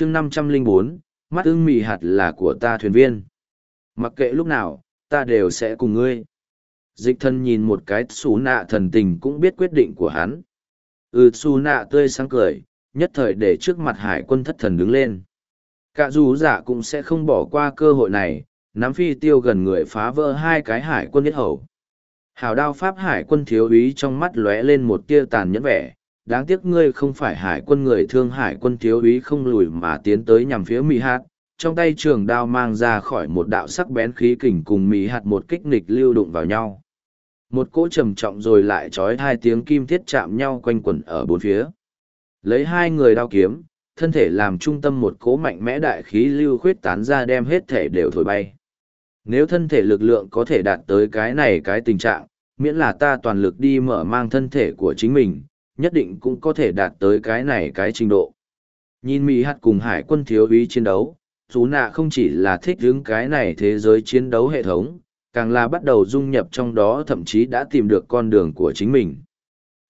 chương năm trăm linh bốn, mắt ưng mị hạt là của ta thuyền viên. Mặc kệ lúc nào, ta đều sẽ cùng ngươi. Dịch thân nhìn một cái xù nạ thần tình cũng biết quyết định của hắn. Ừ xù nạ tươi sáng cười, nhất thời để trước mặt hải quân thất thần đứng lên. Cả dù giả cũng sẽ không bỏ qua cơ hội này, nắm phi tiêu gần người phá vỡ hai cái hải quân nhất hầu. Hào đao pháp hải quân thiếu úy trong mắt lóe lên một tia tàn nhẫn vẻ đáng tiếc ngươi không phải hải quân người thương hải quân thiếu úy không lùi mà tiến tới nhằm phía mỹ hạt. Trong tay trường đao mang ra khỏi một đạo sắc bén khí kình cùng mỹ hạt một kích nịch lưu đụng vào nhau. Một cỗ trầm trọng rồi lại trói hai tiếng kim thiết chạm nhau quanh quẩn ở bốn phía. Lấy hai người đao kiếm, thân thể làm trung tâm một cỗ mạnh mẽ đại khí lưu khuyết tán ra đem hết thể đều thổi bay. Nếu thân thể lực lượng có thể đạt tới cái này cái tình trạng, miễn là ta toàn lực đi mở mang thân thể của chính mình nhất định cũng có thể đạt tới cái này cái trình độ nhìn mỹ hạt cùng hải quân thiếu úy chiến đấu chú nạ không chỉ là thích đứng cái này thế giới chiến đấu hệ thống càng là bắt đầu dung nhập trong đó thậm chí đã tìm được con đường của chính mình.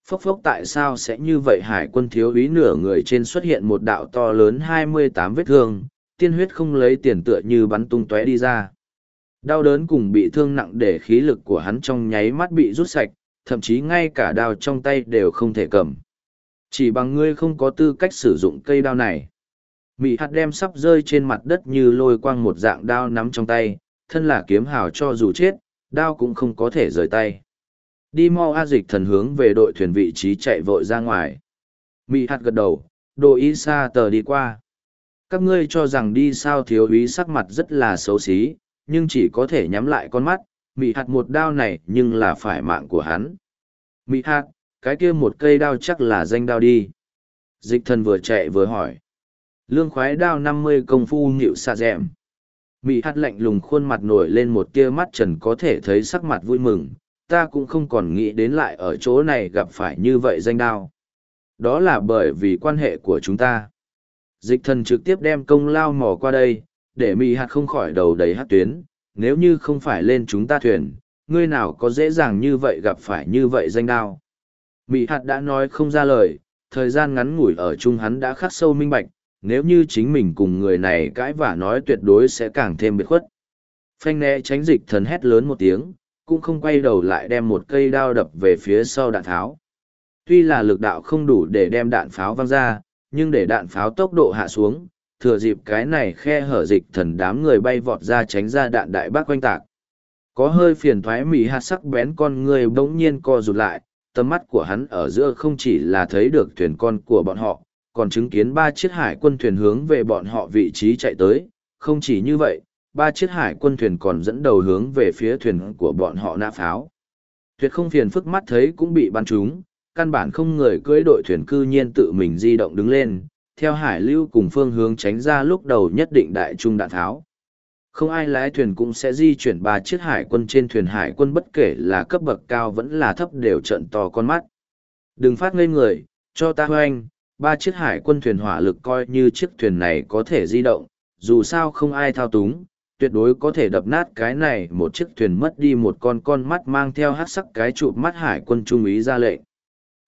Phốc phốc tại sao sẽ như vậy hải quân thiếu úy nửa người trên xuất hiện một đạo to lớn 28 vết thương, tiên huyết không lấy tiền tựa như bắn tung tóe đi ra. Đau đớn cùng bị thương nặng để khí lực của hắn trong nháy mắt bị rút sạch, thậm chí ngay cả đao trong tay đều không thể cầm. Chỉ bằng ngươi không có tư cách sử dụng cây đao này. Mị hạt đem sắp rơi trên mặt đất như lôi quang một dạng đao nắm trong tay, thân là kiếm hào cho dù chết, đao cũng không có thể rời tay. Đi mau A dịch thần hướng về đội thuyền vị trí chạy vội ra ngoài. Mị hạt gật đầu, đồ ý xa tờ đi qua. Các ngươi cho rằng đi sao thiếu úy sắc mặt rất là xấu xí, nhưng chỉ có thể nhắm lại con mắt, mị hạt một đao này nhưng là phải mạng của hắn. Mị hạt, cái kia một cây đao chắc là danh đao đi. Dịch thần vừa chạy vừa hỏi. Lương khoái đao năm mươi công phu nhịu xa dẹm. Mị hạt lạnh lùng khuôn mặt nổi lên một tia mắt trần có thể thấy sắc mặt vui mừng, ta cũng không còn nghĩ đến lại ở chỗ này gặp phải như vậy danh đao. Đó là bởi vì quan hệ của chúng ta. Dịch thần trực tiếp đem công lao mò qua đây, để mị hạt không khỏi đầu đầy hát tuyến, nếu như không phải lên chúng ta thuyền, ngươi nào có dễ dàng như vậy gặp phải như vậy danh đao. Mị hạt đã nói không ra lời, thời gian ngắn ngủi ở chung hắn đã khắc sâu minh bạch, nếu như chính mình cùng người này cãi vả nói tuyệt đối sẽ càng thêm biệt khuất. Phanh né tránh dịch thần hét lớn một tiếng, cũng không quay đầu lại đem một cây đao đập về phía sau đạn tháo. Tuy là lực đạo không đủ để đem đạn pháo văng ra, nhưng để đạn pháo tốc độ hạ xuống, thừa dịp cái này khe hở dịch thần đám người bay vọt ra tránh ra đạn đại bác quanh tạc. Có hơi phiền thoái mỉ hạt sắc bén con người bỗng nhiên co rụt lại, tầm mắt của hắn ở giữa không chỉ là thấy được thuyền con của bọn họ, còn chứng kiến ba chiếc hải quân thuyền hướng về bọn họ vị trí chạy tới. Không chỉ như vậy, ba chiếc hải quân thuyền còn dẫn đầu hướng về phía thuyền của bọn họ nã pháo. Tuyệt không phiền phức mắt thấy cũng bị bắn trúng, căn bản không người cưỡi đội thuyền cư nhiên tự mình di động đứng lên, theo hải lưu cùng phương hướng tránh ra lúc đầu nhất định đại trung đạn tháo. Không ai lái thuyền cũng sẽ di chuyển ba chiếc hải quân trên thuyền hải quân bất kể là cấp bậc cao vẫn là thấp đều trận to con mắt. Đừng phát ngây người, cho ta hoanh, ba chiếc hải quân thuyền hỏa lực coi như chiếc thuyền này có thể di động, dù sao không ai thao túng, tuyệt đối có thể đập nát cái này một chiếc thuyền mất đi một con con mắt mang theo hát sắc cái chụp mắt hải quân trung ý ra lệnh.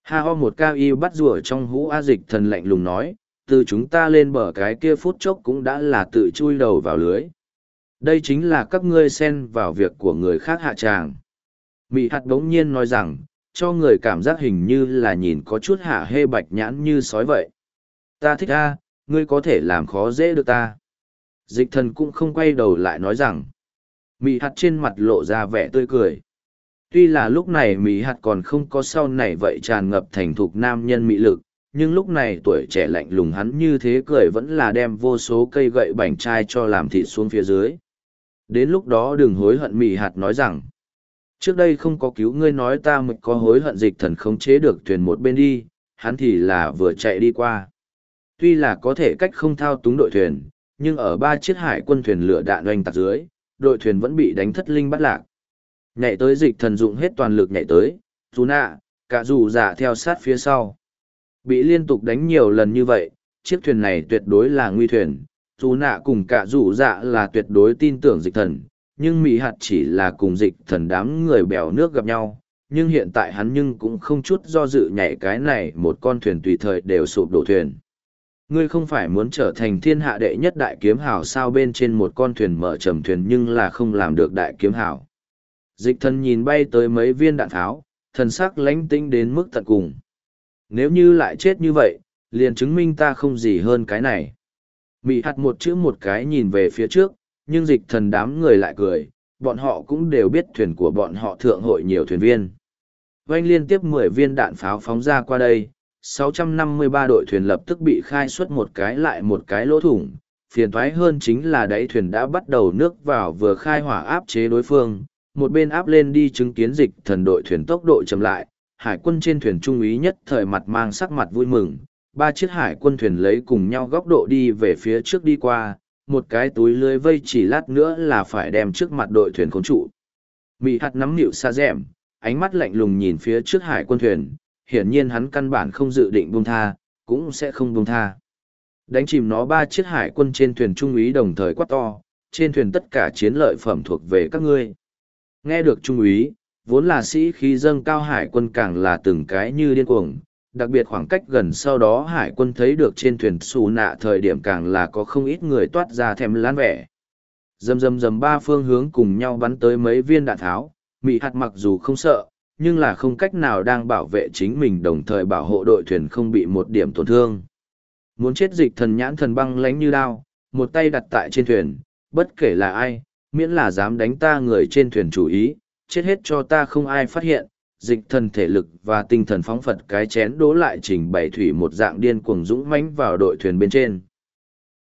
Ha ho một cao y bắt rùa trong hũ A dịch thần lạnh lùng nói, từ chúng ta lên bờ cái kia phút chốc cũng đã là tự chui đầu vào lưới. Đây chính là các ngươi xen vào việc của người khác hạ tràng. Mị hạt đống nhiên nói rằng, cho người cảm giác hình như là nhìn có chút hạ hê bạch nhãn như sói vậy. Ta thích a, ngươi có thể làm khó dễ được ta. Dịch thần cũng không quay đầu lại nói rằng, mị hạt trên mặt lộ ra vẻ tươi cười. Tuy là lúc này mị hạt còn không có sau này vậy tràn ngập thành thục nam nhân mị lực, nhưng lúc này tuổi trẻ lạnh lùng hắn như thế cười vẫn là đem vô số cây gậy bảnh chai cho làm thịt xuống phía dưới. Đến lúc đó đừng hối hận mị hạt nói rằng, trước đây không có cứu ngươi nói ta mới có hối hận dịch thần không chế được thuyền một bên đi, hắn thì là vừa chạy đi qua. Tuy là có thể cách không thao túng đội thuyền, nhưng ở ba chiếc hải quân thuyền lửa đạn oanh tạc dưới, đội thuyền vẫn bị đánh thất linh bắt lạc. Nhảy tới dịch thần dụng hết toàn lực nhảy tới, dù nạ, cả dù giả theo sát phía sau. Bị liên tục đánh nhiều lần như vậy, chiếc thuyền này tuyệt đối là nguy thuyền, dù nạ cùng cả dù dạ là tuyệt đối tin tưởng dịch thần, nhưng mỹ hạt chỉ là cùng dịch thần đám người bèo nước gặp nhau nhưng hiện tại hắn nhưng cũng không chút do dự nhảy cái này một con thuyền tùy thời đều sụp đổ thuyền Ngươi không phải muốn trở thành thiên hạ đệ nhất đại kiếm hảo sao bên trên một con thuyền mở trầm thuyền nhưng là không làm được đại kiếm hảo. Dịch thần nhìn bay tới mấy viên đạn tháo, thần sắc lánh tinh đến mức tận cùng. Nếu như lại chết như vậy, liền chứng minh ta không gì hơn cái này. Mị hạt một chữ một cái nhìn về phía trước, nhưng dịch thần đám người lại cười, bọn họ cũng đều biết thuyền của bọn họ thượng hội nhiều thuyền viên. Vanh liên tiếp mười viên đạn pháo phóng ra qua đây, 653 đội thuyền lập tức bị khai xuất một cái lại một cái lỗ thủng. Phiền thoái hơn chính là đáy thuyền đã bắt đầu nước vào vừa khai hỏa áp chế đối phương, một bên áp lên đi chứng kiến dịch thần đội thuyền tốc độ chậm lại, hải quân trên thuyền trung úy nhất thời mặt mang sắc mặt vui mừng, ba chiếc hải quân thuyền lấy cùng nhau góc độ đi về phía trước đi qua, một cái túi lưới vây chỉ lát nữa là phải đem trước mặt đội thuyền khốn trụ. Mị hạt nắm nịu xa rẻm, ánh mắt lạnh lùng nhìn phía trước hải quân thuyền, hiển nhiên hắn căn bản không dự định buông tha, cũng sẽ không buông tha. Đánh chìm nó ba chiếc hải quân trên thuyền trung úy đồng thời quát to, trên thuyền tất cả chiến lợi phẩm thuộc về các ngươi. Nghe được trung úy, vốn là sĩ khí dâng cao hải quân càng là từng cái như điên cuồng, đặc biệt khoảng cách gần sau đó hải quân thấy được trên thuyền xù nạ thời điểm càng là có không ít người toát ra thèm lán vẻ. Dầm dầm dầm ba phương hướng cùng nhau bắn tới mấy viên đạn tháo, mị hạt mặc dù không sợ, nhưng là không cách nào đang bảo vệ chính mình đồng thời bảo hộ đội thuyền không bị một điểm tổn thương. Muốn chết dịch thần nhãn thần băng lánh như đao, một tay đặt tại trên thuyền, bất kể là ai, miễn là dám đánh ta người trên thuyền chủ ý, chết hết cho ta không ai phát hiện, dịch thần thể lực và tinh thần phóng phật cái chén đố lại trình bày thủy một dạng điên cuồng dũng mãnh vào đội thuyền bên trên.